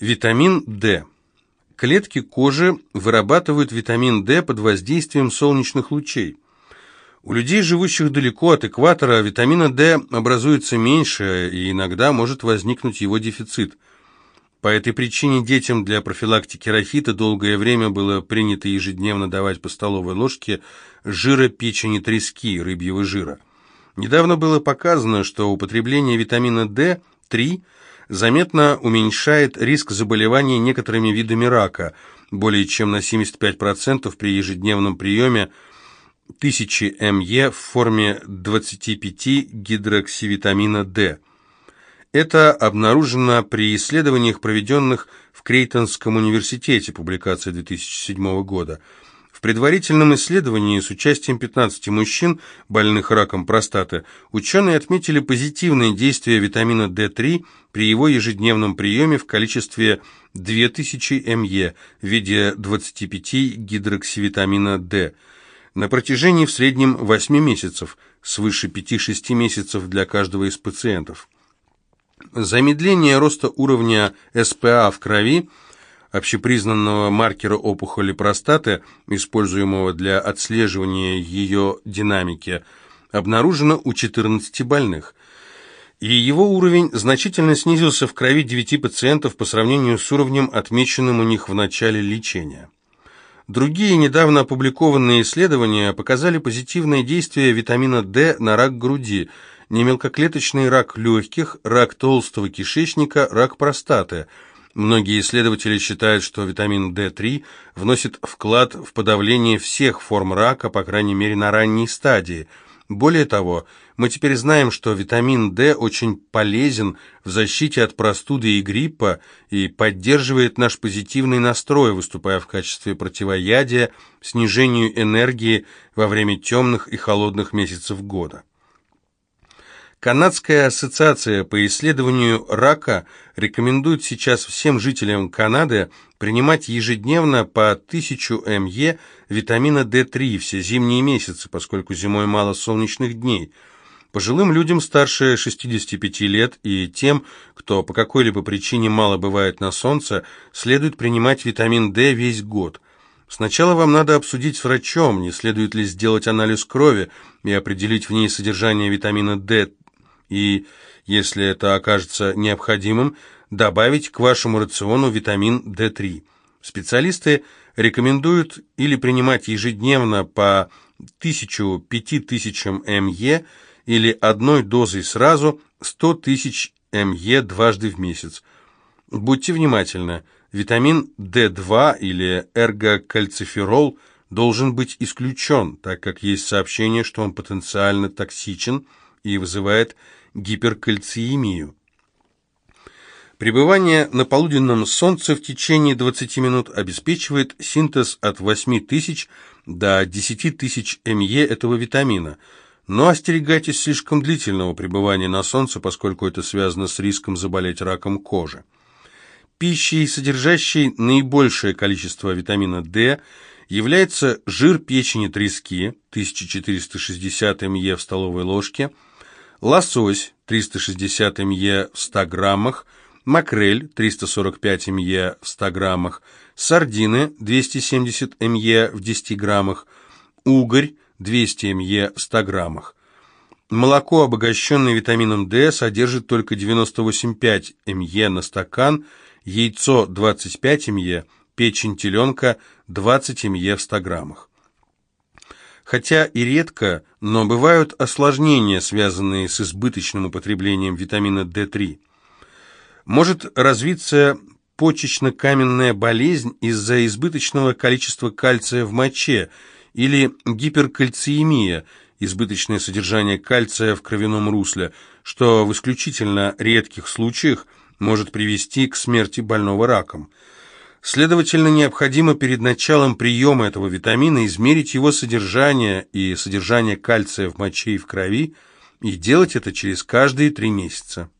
Витамин D. Клетки кожи вырабатывают витамин D под воздействием солнечных лучей. У людей, живущих далеко от экватора, витамина D образуется меньше, и иногда может возникнуть его дефицит. По этой причине детям для профилактики рахита долгое время было принято ежедневно давать по столовой ложке жира печени трески, рыбьего жира. Недавно было показано, что употребление витамина D3 заметно уменьшает риск заболевания некоторыми видами рака, более чем на 75% при ежедневном приеме 1000 МЕ в форме 25 гидроксивитамина D. Это обнаружено при исследованиях, проведенных в Крейтонском университете, публикация 2007 года. В предварительном исследовании с участием 15 мужчин, больных раком простаты, ученые отметили позитивное действие витамина D3 при его ежедневном приеме в количестве 2000 МЕ в виде 25 гидроксивитамина D на протяжении в среднем 8 месяцев, свыше 5-6 месяцев для каждого из пациентов. Замедление роста уровня СПА в крови, общепризнанного маркера опухоли простаты, используемого для отслеживания ее динамики, обнаружено у 14 больных. И его уровень значительно снизился в крови 9 пациентов по сравнению с уровнем, отмеченным у них в начале лечения. Другие недавно опубликованные исследования показали позитивное действие витамина D на рак груди, немелкоклеточный рак легких, рак толстого кишечника, рак простаты. Многие исследователи считают, что витамин D3 вносит вклад в подавление всех форм рака, по крайней мере на ранней стадии – более того, мы теперь знаем, что витамин D очень полезен в защите от простуды и гриппа и поддерживает наш позитивный настрой, выступая в качестве противоядия снижению энергии во время темных и холодных месяцев года. Канадская ассоциация по исследованию рака рекомендует сейчас всем жителям Канады принимать ежедневно по 1000 МЕ витамина D3 все зимние месяцы, поскольку зимой мало солнечных дней. Пожилым людям старше 65 лет и тем, кто по какой-либо причине мало бывает на солнце, следует принимать витамин D весь год. Сначала вам надо обсудить с врачом, не следует ли сделать анализ крови и определить в ней содержание витамина D и, если это окажется необходимым, добавить к вашему рациону витамин D3. Специалисты рекомендуют или принимать ежедневно по 1000-5000 МЕ или одной дозой сразу 100 тысяч МЕ дважды в месяц. Будьте внимательны, витамин D2 или эргокальциферол должен быть исключен, так как есть сообщение, что он потенциально токсичен и вызывает гиперкальциемию. Пребывание на полуденном солнце в течение 20 минут обеспечивает синтез от 8000 до 10 тысяч МЕ этого витамина. Но остерегайтесь слишком длительного пребывания на солнце, поскольку это связано с риском заболеть раком кожи. Пищей, содержащей наибольшее количество витамина D, является жир печени трески, 1460 МЕ в столовой ложке, лосось 360 МЕ в 100 граммах, макрель 345 МЕ в 100 граммах, сардины 270 МЕ в 10 граммах, угорь 200 МЕ в 100 граммах. Молоко, обогащенное витамином D, содержит только 98,5 МЕ на стакан, яйцо 25 МЕ, печень теленка 20 МЕ в 100 граммах хотя и редко, но бывают осложнения, связанные с избыточным употреблением витамина D3. Может развиться почечно-каменная болезнь из-за избыточного количества кальция в моче или гиперкальциемия, избыточное содержание кальция в кровяном русле, что в исключительно редких случаях может привести к смерти больного раком. Следовательно, необходимо перед началом приема этого витамина измерить его содержание и содержание кальция в моче и в крови, и делать это через каждые три месяца.